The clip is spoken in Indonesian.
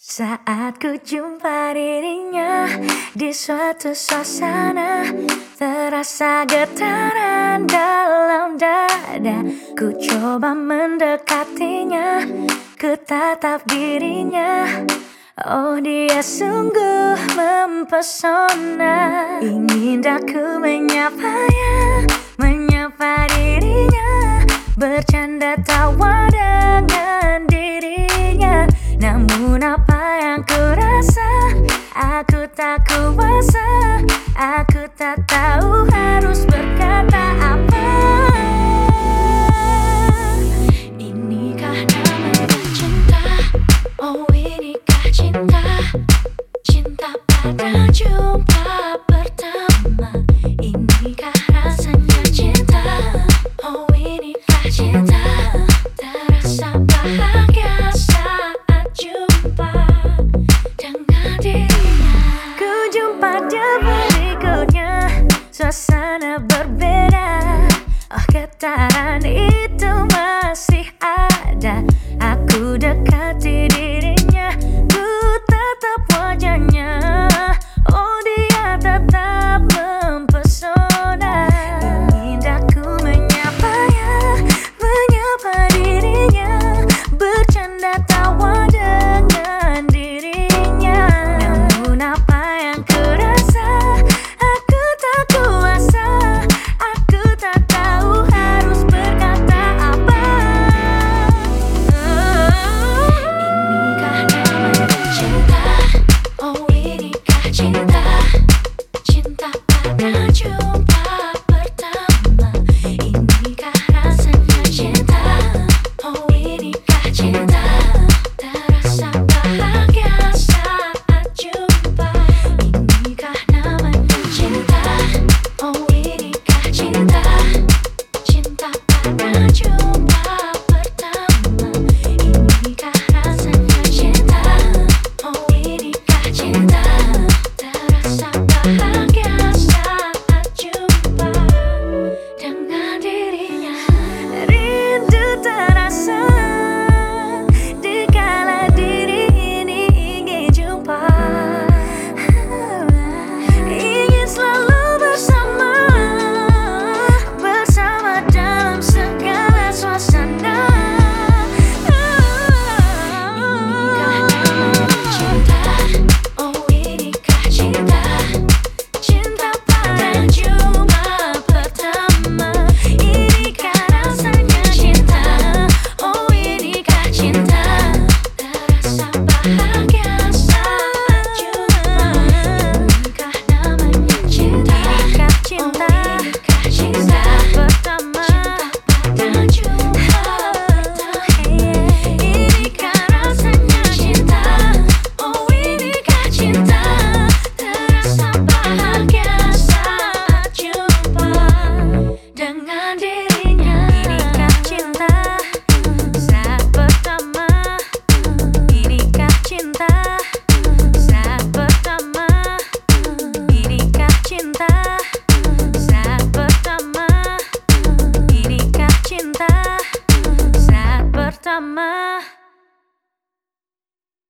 Saat ku jumpa dirinya di suatu suasana Terasa getaran dalam dada. Ku coba mendekatinya Ku tatap dirinya. Oh dia sungguh mempesona. Ingin aku menyapanya Menyapa dirinya. Bercanda tak tahu harus berkata apa. Inikah namanya cinta? Oh inikah cinta? Cinta pada jumpa pertama. Inikah rasanya cinta? Oh inikah cinta? Terasa bahagia saat jumpa Dengan dirinya. Ku jumpa dia Suasana berbeda. Oh getaran itu mah